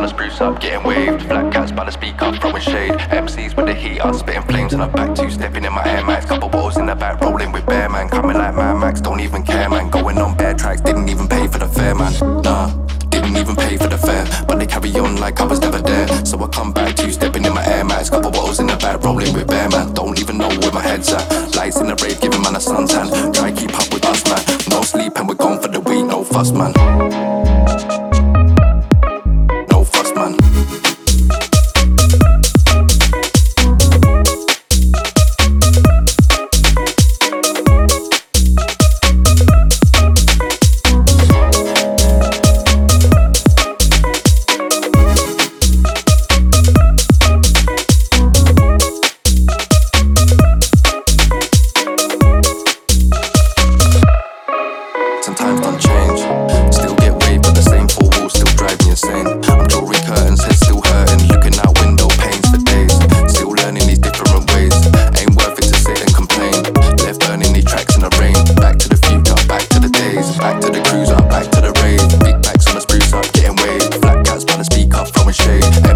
On the spruce up, getting waved. Flat cats by the speaker, throwing shade. MCs with the heat up, spitting flames, and I'm back two stepping in my Air Max. Couple balls in the back, rolling with Bear Man. Coming like Mad Max, don't even care, man. Going on bare tracks, didn't even pay for the fare, man. Nah. Didn't even pay for the fare, but they carry on like I was never there. So I come back to stepping in my Air Max. Couple bottles in the back, rolling with Bear Man. Don't even know where my head's at. Lights in the rave, giving man a suntan. Try keep up with us, man. No sleep and we're gone for the week, no fuss, man. Flat cats wanna speak up, throwing shade.